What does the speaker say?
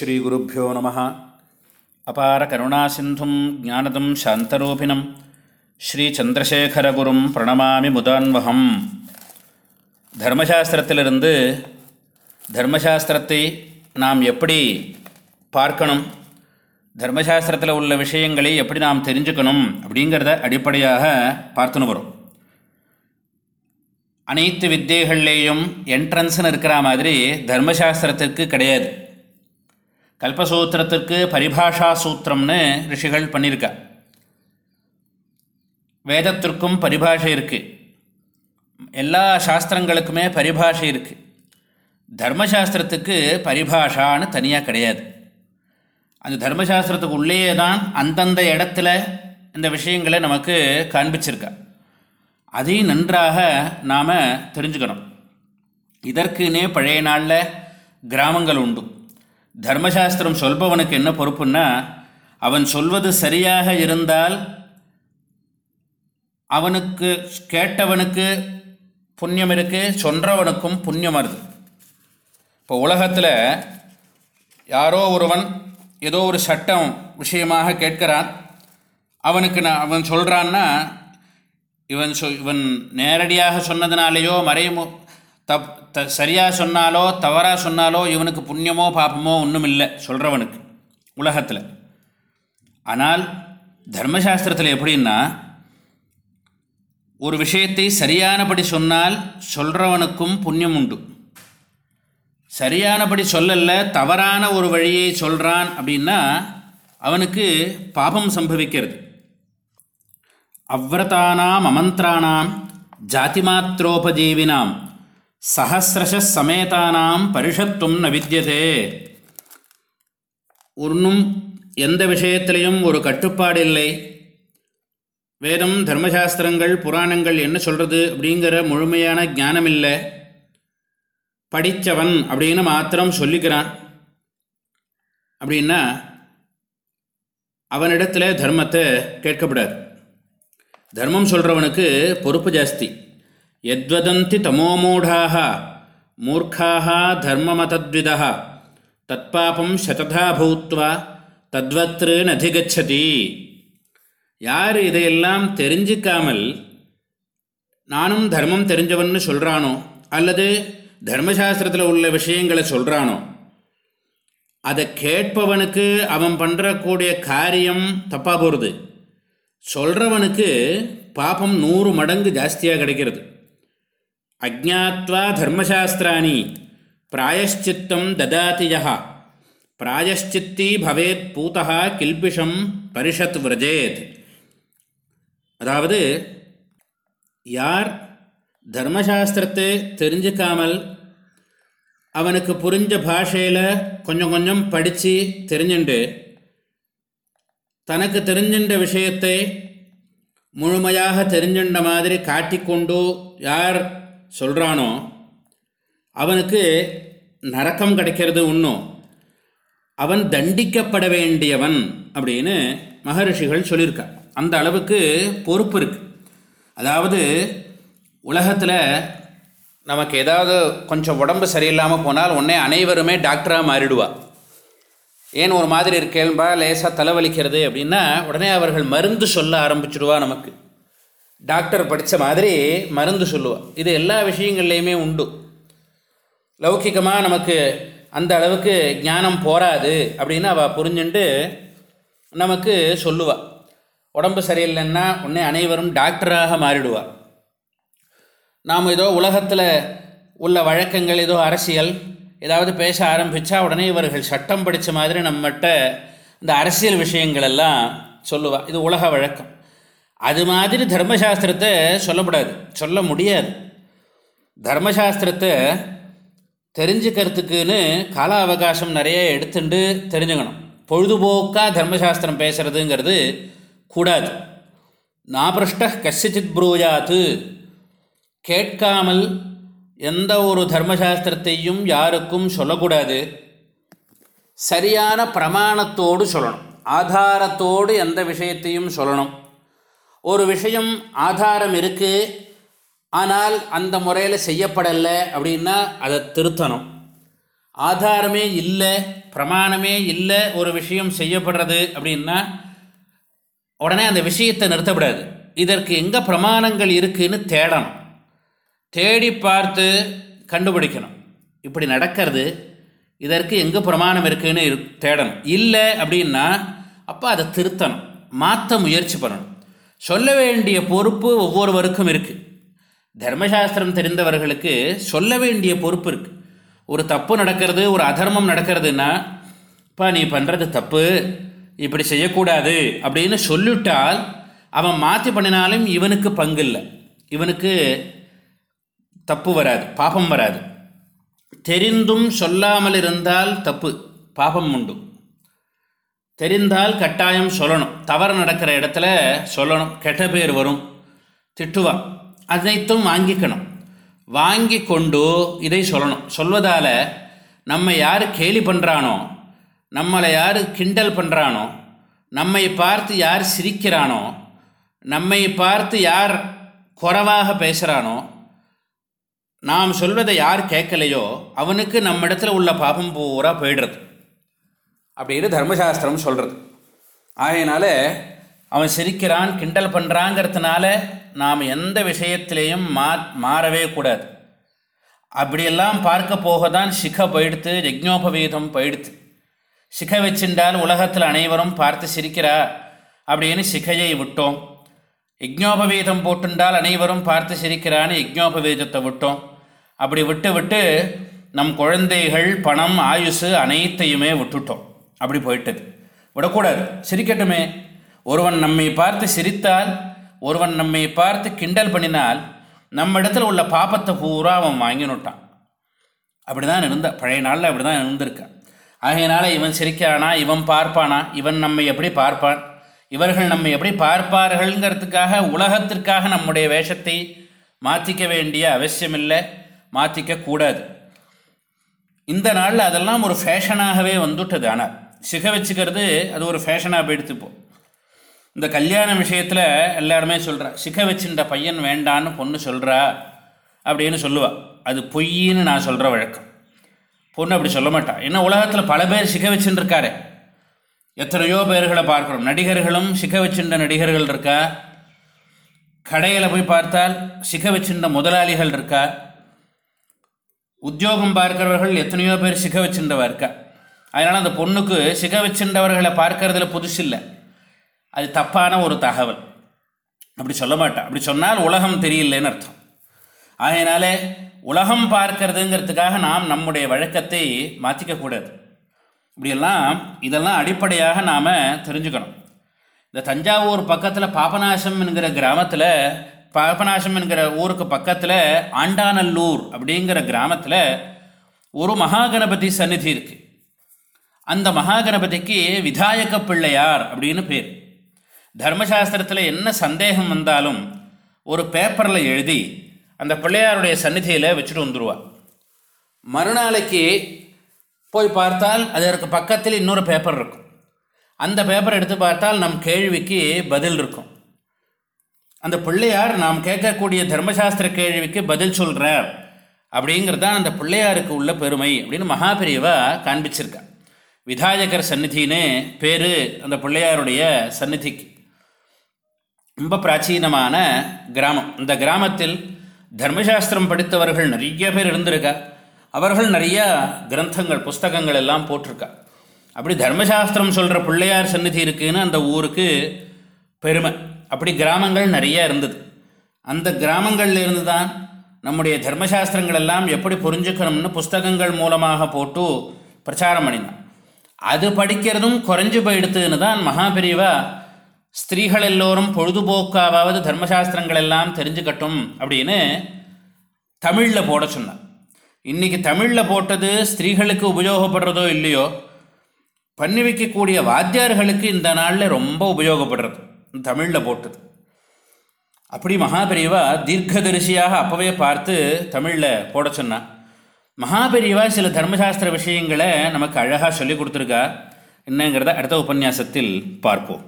ஸ்ரீகுருப்போ நம. அபார கருணாசிந்தும் ஜானதம் சாந்தரூபிணம். ஸ்ரீச்சந்திரசேகரகுரும் பிரணமாமி முதான்வகம் தர்மசாஸ்திரத்திலிருந்து தர்மசாஸ்திரத்தை நாம் எப்படி பார்க்கணும்? தர்மசாஸ்திரத்தில் உள்ள விஷயங்களை எப்படி நாம் தெரிஞ்சுக்கணும்? அப்படிங்கிறத அடிப்படையாக பார்த்துன்னு வரும். அனைத்து வித்தியகள்லேயும் என்ட்ரன்ஸ்னு இருக்கிற மாதிரி தர்மசாஸ்திரத்திற்கு கிடையாது. கல்பசூத்திரத்திற்கு பரிபாஷா சூத்திரம்னு ரிஷிகள் பண்ணியிருக்கா வேதத்திற்கும் பரிபாஷை இருக்குது எல்லா சாஸ்திரங்களுக்குமே பரிபாஷை இருக்குது தர்மசாஸ்திரத்துக்கு பரிபாஷான்னு தனியாக கிடையாது. அந்த தர்மசாஸ்திரத்துக்கு உள்ளேயே தான் அந்தந்த இடத்துல இந்த விஷயங்களை நமக்கு காண்பிச்சிருக்கா. அதையும் நன்றாக நாம் தெரிஞ்சுக்கணும். இதற்குனே பழைய நாளில் கிராமங்கள் உண்டு. தர்மசாஸ்திரம் சொல்பவனுக்கு என்ன பொறுப்புன்னா அவன் சொல்வது சரியாக இருந்தால் அவனுக்கு கேட்டவனுக்கு புண்ணியம் இருக்குது சொல்கிறவனுக்கும் புண்ணியம் வருது. இப்போ உலகத்தில் யாரோ ஒருவன் ஏதோ ஒரு சட்டம் விஷயமாக கேட்கிறான். அவனுக்கு நான் அவன் சொல்கிறான்னா இவன் சொ இவன் நேரடியாக சொன்னதுனாலேயோ மறைமு தப் த சரியாக சொன்னாலோ தவறாக சொன்னாலோ இவனுக்கு புண்ணியமோ பாப்பமோ ஒன்றும் இல்லை சொல்கிறவனுக்கு உலகத்தில். ஆனால் தர்மசாஸ்திரத்தில் எப்படின்னா ஒரு விஷயத்தை சரியானபடி சொன்னால் சொல்கிறவனுக்கும் புண்ணியம் உண்டு. சரியானபடி சொல்லல தவறான ஒரு வழியை சொல்கிறான் அப்படின்னா அவனுக்கு பாபம் சம்பவிக்கிறது. அவ்வரதானாம் அமந்திராணாம் ஜாதி மாத்திரோபஜீவினாம் சகசிரசமேதானாம் பரிஷத்துவம் ந வித்தியதே ஒன்றும் எந்த விஷயத்திலையும் ஒரு கட்டுப்பாடு இல்லை. வேதம் தர்மசாஸ்திரங்கள் புராணங்கள் என்ன சொல்கிறது அப்படிங்கிற முழுமையான ஞானம் இல்லை படித்தவன் அப்படின்னு மாத்திரம் சொல்லிக்கிறான். அப்படின்னா அவனிடத்தில் தர்மத்தை கேட்கப்படாது. தர்மம் சொல்கிறவனுக்கு பொறுப்பு ஜாஸ்தி. எத்வதந்தி தமோமூடாக மூர்க்காக தர்மமதத்விதா தற்பாபம் சததா பூத்வா தத்வத்ரு நதிகச்சதி யார் இதையெல்லாம் தெரிஞ்சிக்காமல் நானும் தர்மம் தெரிஞ்சவன்னு சொல்கிறானோ அல்லது தர்மசாஸ்திரத்தில் உள்ள விஷயங்களை சொல்கிறானோ அதை கேட்பவனுக்கு அவன் பண்ணுறக்கூடிய காரியம் தப்பாக போகிறது சொல்கிறவனுக்கு பாப்பம் நூறு மடங்கு ஜாஸ்தியாக கிடைக்கிறது. அஜாத்வா தர்மசாஸ்திராணி. பிராயஷ்சித்தம் ததாதியா பிராயஷ்சித்தி பவேத் பூதா கில்பிஷம் பரிஷத் விரஜேத். அதாவது யார் தர்மசாஸ்திரத்தை தெரிஞ்சுக்காமல் அவனுக்கு புரிஞ்ச பாஷையில் கொஞ்சம் கொஞ்சம் படித்து தெரிஞ்சுண்டு தனக்கு தெரிஞ்சின்ற விஷயத்தை முழுமையாக தெரிஞ்சின்ற மாதிரி காட்டிக்கொண்டு யார் சொல்கிறானோ அவனுக்கு நரக்கம் கிடைக்கிறது ஒன்றும் அவன் தண்டிக்கப்பட வேண்டியவன் அப்படின்னு மகரிஷிகள் சொல்லியிருக்கா. அந்த அளவுக்கு பொறுப்பு இருக்குது அதாவது உலகத்தில் நமக்கு ஏதாவது கொஞ்சம் உடம்பு சரியில்லாமல் போனால் உடனே அனைவருமே டாக்டராக மாறிடுவா. ஏன் ஒரு மாதிரி இருக்கேன்பா லேசாக தலைவலிக்கிறது அப்படின்னா உடனே அவர்கள் மருந்து சொல்ல ஆரம்பிச்சுடுவா நமக்கு. டாக்டர் படித்த மாதிரி மருந்து சொல்லுவாள் இது எல்லா விஷயங்கள்லையுமே உண்டு. லௌக்கிகமாக நமக்கு அந்த அளவுக்கு ஞானம் போராது அப்படின்னு அவள் புரிஞ்சுண்டு நமக்கு சொல்லுவாள் உடம்பு சரியில்லைன்னா உடனே அனைவரும் டாக்டராக மாறிடுவாள் நாம் ஏதோ உலகத்தில் உள்ள வழக்கங்கள் ஏதோ அரசியல் ஏதாவது பேச ஆரம்பித்தா உடனே இவர்கள் சட்டம் படித்த மாதிரி நம்மகிட்ட இந்த அரசியல் விஷயங்களெல்லாம் சொல்லுவாள் இது உலக வழக்கம். அது மாதிரி தர்மசாஸ்திரத்தை சொல்லக்கூடாது சொல்ல முடியாது. தர்மசாஸ்திரத்தை தெரிஞ்சுக்கிறதுக்குன்னு கால அவகாசம் நிறைய எடுத்துட்டு தெரிஞ்சுக்கணும். பொழுதுபோக்காக தர்மசாஸ்திரம் பேசுகிறதுங்கிறது கூடாது. நாபிருஷ்ட கசிச்சித் புரூஜாத்து. கேட்காமல் எந்த ஒரு தர்மசாஸ்திரத்தையும் யாருக்கும் சொல்லக்கூடாது. சரியான பிரமாணத்தோடு சொல்லணும். ஆதாரத்தோடு எந்த விஷயத்தையும் சொல்லணும். ஒரு விஷயம் ஆதாரம் இருக்குது ஆனால் அந்த முறையில் செய்யப்படலை அப்படின்னா அதை திருத்தணும். ஆதாரமே இல்லை பிரமாணமே இல்லை ஒரு விஷயம் செய்யப்படுறது அப்படின்னா உடனே அந்த விஷயத்தை நிறுத்தப்படாது. இதற்கு எங்கே பிரமாணங்கள் இருக்குதுன்னு தேடணும். தேடி பார்த்து கண்டுபிடிக்கணும். இப்படி நடக்கிறது இதற்கு எங்கே பிரமாணம் இருக்குதுன்னு தேடணும். இல்லை அப்படின்னா அப்போ அதை திருத்தணும். மாற்ற முயற்சி பண்ணணும். சொல்ல வேண்டிய பொறுப்பு ஒவ்வொருவருக்கும் இருக்குது தர்மசாஸ்திரம் தெரிந்தவர்களுக்கு சொல்ல வேண்டிய பொறுப்பு இருக்குது ஒரு தப்பு நடக்கிறது ஒரு அதர்மம் நடக்கிறதுன்னா இப்போ நீ பண்ணுறது தப்பு இப்படி செய்யக்கூடாது அப்படின்னு சொல்லிவிட்டால் அவன் மாற்றி பண்ணினாலும் இவனுக்கு பங்கு இல்லை. இவனுக்கு தப்பு வராது பாபம் வராது. தெரிந்தும் சொல்லாமல் இருந்தால் தப்பு பாபம் உண்டு. தெரிந்தால் கட்டாயம் சொல்லணும். தவறு நடக்கிற இடத்துல சொல்லணும். கெட்ட பேர் வரும். திட்டுவான் அனைத்தும் வாங்கிக்கணும். வாங்கி கொண்டு இதை சொல்லணும். சொல்வதால் நம்ம யார் கேலி பண்ணுறானோ நம்மளை யார் கிண்டல் பண்ணுறானோ நம்மை பார்த்து யார் சிரிக்கிறானோ நம்மை பார்த்து யார் குறைவாக பேசுகிறானோ நாம் சொல்வதை யார் கேட்கலையோ அவனுக்கு நம்ம இடத்துல உள்ள பாபம் பூரா போயிடுறது. அப்படின்னு தர்மசாஸ்திரம் சொல்கிறது ஆகையினால அவன் சிரிக்கிறான் கிண்டல் பண்ணுறாங்கிறதுனால நாம் எந்த விஷயத்திலையும் மா மாறவே கூடாது. அப்படியெல்லாம் பார்க்க போக தான் சிக போயிடுத்து யஜ்னோபவீதம் போயிடுத்து. சிக வச்சின்றால் உலகத்தில் அனைவரும் பார்த்து சிரிக்கிறா அப்படின்னு சிகையை விட்டோம். யஜ்னோபவீதம் போட்டுண்டால் அனைவரும் பார்த்து சிரிக்கிறான்னு யஜ்னோபவீதத்தை விட்டோம். அப்படி விட்டு விட்டு நம் குழந்தைகள் பணம் ஆயுசு அனைத்தையுமே விட்டுட்டோம். அப்படி போயிட்டது. விடக்கூடாது. சிரிக்கட்டுமே. ஒருவன் நம்மை பார்த்து சிரித்தால் ஒருவன் நம்மை பார்த்து கிண்டல் பண்ணினால் நம்ம இடத்துல உள்ள பாப்பத்தை பூரா அவன் வாங்கினுட்டான். அப்படி தான் இருந்த. பழைய நாளில் அப்படி தான் இருந்திருக்கான் ஆகையினால இவன் சிரிக்கிறானா? இவன் பார்ப்பானா? இவன் நம்மை எப்படி பார்ப்பான்? இவர்கள் நம்மை எப்படி பார்ப்பார்கள்ங்கிறதுக்காக உலகத்திற்காக நம்முடைய வேஷத்தை மாற்றிக்க வேண்டிய அவசியமில்லை. மாற்றிக்க கூடாது. இந்த நாளில் அதெல்லாம் ஒரு ஃபேஷனாகவே வந்துட்டது ஆனால். சிக வச்சுக்கிறது அது ஒரு ஃபேஷனாக போயிடுத்துப்போம் இந்த கல்யாண விஷயத்தில் எல்லாருமே சொல்கிறா சிக வச்சுட்ட பையன் வேண்டான்னு பொண்ணு சொல்கிறா அப்படின்னு சொல்லுவாள் அது பொய்ன்னு நான் சொல்கிற வழக்கம். பொண்ணு அப்படி சொல்ல மாட்டான் ஏன்னா உலகத்தில் பல பேர் சிக வச்சுன்னு இருக்காரு எத்தனையோ பேர்களை பார்க்குறோம். நடிகர்களும் சிக வச்சுட்ட நடிகர்கள் இருக்கா? கடையில் போய் பார்த்தால் சிக வச்சுட்ட முதலாளிகள் இருக்கா? உத்தியோகம் பார்க்கிறவர்கள் எத்தனையோ பேர் சிக வச்சுட்டவா இருக்கா? அதனால் அந்த பொண்ணுக்கு சிக வச்சுட்டவர்களை பார்க்கறதுல புதுசு இல்லை. அது தப்பான ஒரு தகவல். அப்படி சொல்ல மாட்டான் அப்படி சொன்னால் உலகம் தெரியலன்னு அர்த்தம். ஆகையினாலே உலகம் பார்க்கறதுங்கிறதுக்காக நாம் நம்முடைய வழக்கத்தை மாற்றிக்கக்கூடாது இப்படியெல்லாம் இதெல்லாம் அடிப்படையாக நாம் தெரிஞ்சுக்கணும். இந்த தஞ்சாவூர் பக்கத்தில் பாபநாசம் என்கிற கிராமத்தில் பாபநாசம் என்கிற ஊருக்கு பக்கத்தில் ஆண்டானல்லூர் அப்படிங்கிற கிராமத்தில் ஒரு மகாகணபதி சந்நிதி இருக்குது அந்த மகாகணபதிக்கு விதாயக பிள்ளையார் அப்படின்னு பேர். தர்மசாஸ்திரத்தில் என்ன சந்தேகம் வந்தாலும் ஒரு பேப்பரில் எழுதி அந்த பிள்ளையாருடைய சந்நிதியில் வச்சுட்டு வந்துடுவாள் மறுநாளைக்கு போய் பார்த்தால் அதற்கு பக்கத்தில் இன்னொரு பேப்பர் இருக்கும். அந்த பேப்பர் எடுத்து பார்த்தால் நம் கேள்விக்கு பதில் இருக்கும். அந்த பிள்ளையார் நாம் கேட்கக்கூடிய தர்மசாஸ்திர கேள்விக்கு பதில் சொல்கிறார் அப்படிங்கிறது தான் அந்த பிள்ளையாருக்கு உள்ள பெருமை அப்படின்னு மகாபிரிவா காண்பிச்சிருக்கா. விதாயகர் சந்நிதின்னு பேர் அந்த பிள்ளையாருடைய சந்நிதிக்கு. ரொம்ப பிராச்சீனமான கிராமம். இந்த கிராமத்தில் தர்மசாஸ்திரம் படித்தவர்கள் நிறைய பேர் இருந்திருக்கா? அவர்கள் நிறையா கிரந்தங்கள் புஸ்தகங்கள் எல்லாம் போட்டிருக்கா? அப்படி தர்மசாஸ்திரம் சொல்கிற பிள்ளையார் சந்நிதி இருக்குதுன்னு அந்த ஊருக்கு பெருமை. அப்படி கிராமங்கள் நிறைய இருந்தது. அந்த கிராமங்களில் இருந்து தான் நம்முடைய தர்மசாஸ்திரங்கள் எல்லாம் எப்படி புரிஞ்சுக்கணும்னு புஸ்தகங்கள் மூலமாக போட்டு பிரச்சாரம் பண்ணினான். அது படிக்கிறதும் குறைஞ்சு போயிடுத்துன்னு தான் மகாபிரிவா ஸ்திரீகள் எல்லோரும் பொழுதுபோக்காவது தர்மசாஸ்திரங்கள் எல்லாம் தெரிஞ்சுக்கட்டும் அப்படின்னு தமிழில் போட சொன்னான் இன்றைக்கி தமிழில் போட்டது ஸ்திரீகளுக்கு உபயோகப்படுறதோ இல்லையோ பண்ணி வைக்கக்கூடிய வாத்தியார்களுக்கு இந்த நாளில் ரொம்ப உபயோகப்படுறது தமிழில் போட்டது. அப்படி மகாபெரிவா தீர்க்கதரிசியாக அப்போவே பார்த்து தமிழில் போட சொன்னான் மகாபெரியவா சில தர்மசாஸ்திர விஷயங்களை நமக்கு அழகாக சொல்லி கொடுத்துருக்கா? என்னங்கிறத அடுத்த உபன்யாசத்தில் பார்ப்போம்.